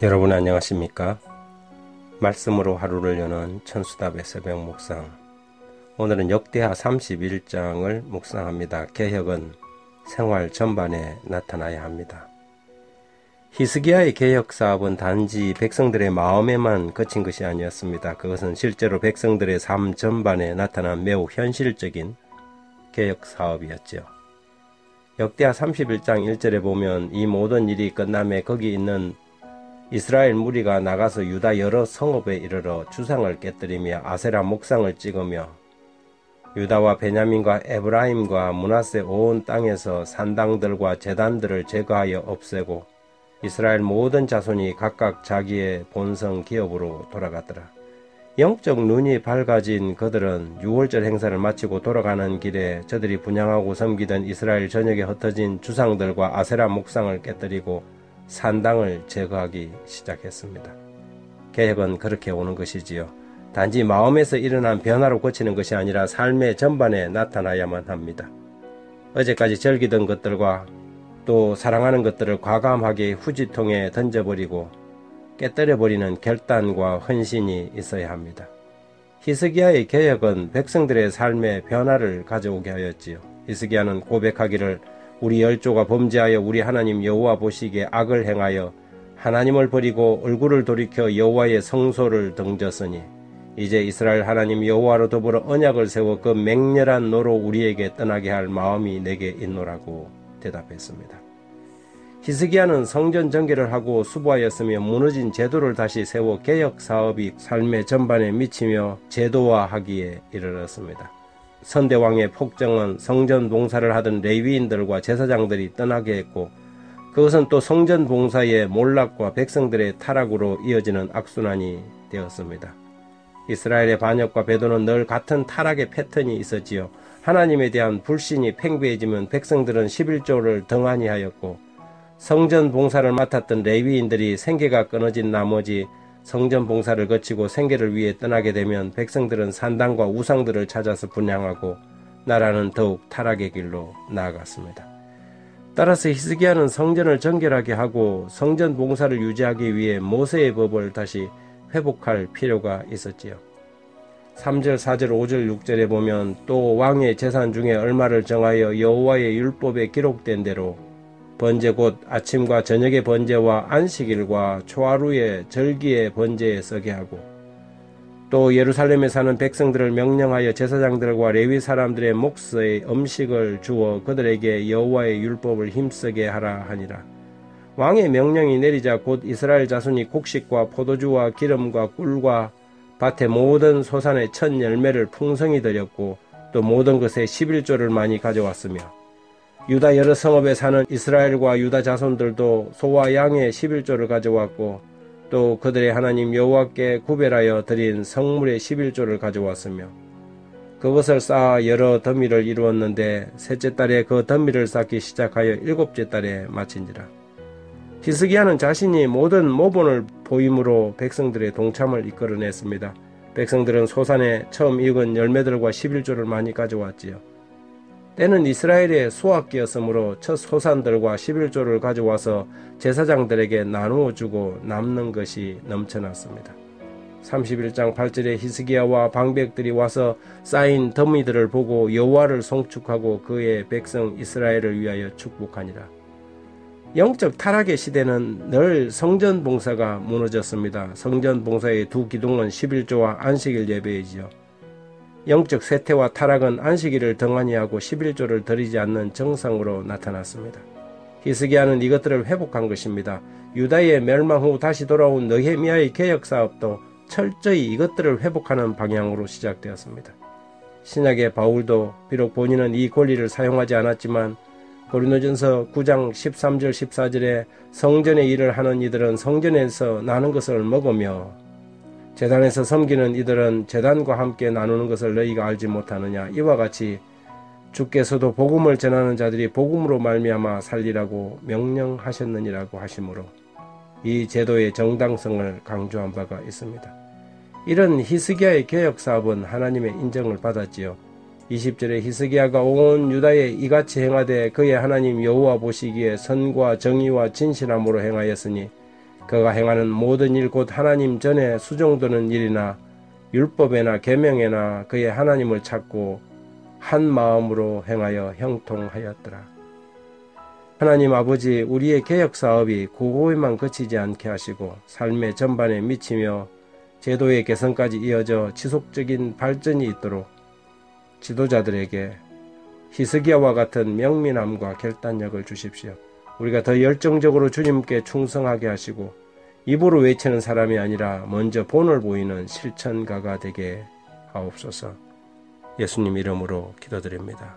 여러분 안녕하십니까? 말씀으로 하루를 여는 천수답의 새벽 묵상. 오늘은 역대하 31장을 묵상합니다. 개혁은 생활 전반에 나타나야 합니다. 히스기야의 개혁 사업은 단지 백성들의 마음에만 그친 것이 아니었습니다. 그것은 실제로 백성들의 삶 전반에 나타난 매우 현실적인 개혁 사업이었죠. 역대하 31장 1절에 보면 이 모든 일이 끝남에 거기 있는 이스라엘 무리가 나가서 유다 여러 성읍에 이르러 주상을 깨뜨리며 아세라 목상을 찍으며 유다와 베냐민과 에브라임과 문하세 온 땅에서 산당들과 재단들을 제거하여 없애고 이스라엘 모든 자손이 각각 자기의 본성 기업으로 돌아갔더라. 영적 눈이 밝아진 그들은 6월절 행사를 마치고 돌아가는 길에 저들이 분양하고 섬기던 이스라엘 전역에 흩어진 주상들과 아세라 목상을 깨뜨리고 산당을 제거하기 시작했습니다. 개혁은 그렇게 오는 것이지요. 단지 마음에서 일어난 변화로 고치는 것이 아니라 삶의 전반에 나타나야만 합니다. 어제까지 즐기던 것들과 또 사랑하는 것들을 과감하게 후지통에 던져버리고 깨뜨려버리는 결단과 헌신이 있어야 합니다. 히스기야의 개혁은 백성들의 삶의 변화를 가져오게 하였지요. 히스기야는 고백하기를 우리 열조가 범죄하여 우리 하나님 여호와 보시기에 악을 행하여 하나님을 버리고 얼굴을 돌이켜 여호와의 성소를 등졌으니 이제 이스라엘 하나님 여호와로 더불어 언약을 세워 그 맹렬한 노로 우리에게 떠나게 할 마음이 내게 있노라고 대답했습니다. 히스기야는 성전 전개를 하고 수보하였으며 무너진 제도를 다시 세워 개혁 사업이 삶의 전반에 미치며 제도화하기에 이르렀습니다. 선대왕의 폭정은 성전 봉사를 하던 레위인들과 제사장들이 떠나게 했고 그것은 또 성전 봉사의 몰락과 백성들의 타락으로 이어지는 악순환이 되었습니다. 이스라엘의 반역과 배도는 늘 같은 타락의 패턴이 있었지요. 하나님에 대한 불신이 팽배해지면 백성들은 11조를 등한히 하였고 성전 봉사를 맡았던 레위인들이 생계가 끊어진 나머지 성전 봉사를 거치고 생계를 위해 떠나게 되면 백성들은 산당과 우상들을 찾아서 분양하고 나라는 더욱 타락의 길로 나아갔습니다. 따라서 히스기야는 성전을 정결하게 하고 성전 봉사를 유지하기 위해 모세의 법을 다시 회복할 필요가 있었지요. 3절, 4절, 5절, 6절에 보면 또 왕의 재산 중에 얼마를 정하여 여호와의 율법에 기록된 대로 번제 곧 아침과 저녁의 번제와 안식일과 초하루의 절기의 번제에 서게 하고 또 예루살렘에 사는 백성들을 명령하여 제사장들과 레위 사람들의 몫의 음식을 주어 그들에게 여호와의 율법을 힘쓰게 하라 하니라. 왕의 명령이 내리자 곧 이스라엘 자손이 곡식과 포도주와 기름과 꿀과 밭의 모든 소산의 첫 열매를 풍성히 드렸고 또 모든 것에 11조를 많이 가져왔으며 유다 여러 성읍에 사는 이스라엘과 유다 자손들도 소와 양의 11조를 가져왔고 또 그들의 하나님 여호와께 구별하여 드린 성물의 11조를 가져왔으며 그것을 쌓아 여러 더미를 이루었는데 셋째 달에 그 더미를 쌓기 시작하여 일곱째 달에 마친지라. 히스기야는 자신이 모든 모본을 보임으로 백성들의 동참을 이끌어냈습니다. 백성들은 소산에 처음 익은 열매들과 11조를 많이 가져왔지요. 때는 이스라엘의 수확기였으므로 첫 소산들과 11조를 가져와서 제사장들에게 나누어 주고 남는 것이 넘쳐났습니다. 31장 8절에 히스기야와 방백들이 와서 쌓인 더미들을 보고 여호와를 송축하고 그의 백성 이스라엘을 위하여 축복하니라. 영적 타락의 시대는 늘 성전 봉사가 무너졌습니다. 성전 봉사의 두 기둥은 11조와 안식일 예배이지요. 영적 쇠퇴와 타락은 안식일을 등한히 하고 11조를 드리지 않는 정상으로 나타났습니다. 히스기야는 이것들을 회복한 것입니다. 유다의 멸망 후 다시 돌아온 느헤미야의 개혁 사업도 철저히 이것들을 회복하는 방향으로 시작되었습니다. 신약의 바울도 비록 본인은 이 권리를 사용하지 않았지만 고린도전서 9장 13절 14절에 성전의 일을 하는 이들은 성전에서 나는 것을 먹으며 재단에서 섬기는 이들은 재단과 함께 나누는 것을 너희가 알지 못하느냐 이와 같이 주께서도 복음을 전하는 자들이 복음으로 말미암아 살리라고 명령하셨느니라고 하시므로 이 제도의 정당성을 강조한 바가 있습니다. 이런 히스기야의 개혁 사업은 하나님의 인정을 받았지요. 20절에 히스기야가 온 유다에 이같이 행하되 그의 하나님 여호와 보시기에 선과 정의와 진실함으로 행하였으니 그가 행하는 모든 일 곧 하나님 전에 수종드는 일이나 율법에나 계명에나 그의 하나님을 찾고 한 마음으로 행하여 형통하였더라. 하나님 아버지 우리의 개혁 사업이 고고에만 그치지 않게 하시고 삶의 전반에 미치며 제도의 개선까지 이어져 지속적인 발전이 있도록 지도자들에게 히스기야와 같은 명민함과 결단력을 주십시오. 우리가 더 열정적으로 주님께 충성하게 하시고 입으로 외치는 사람이 아니라 먼저 본을 보이는 실천가가 되게 하옵소서. 예수님 이름으로 기도드립니다.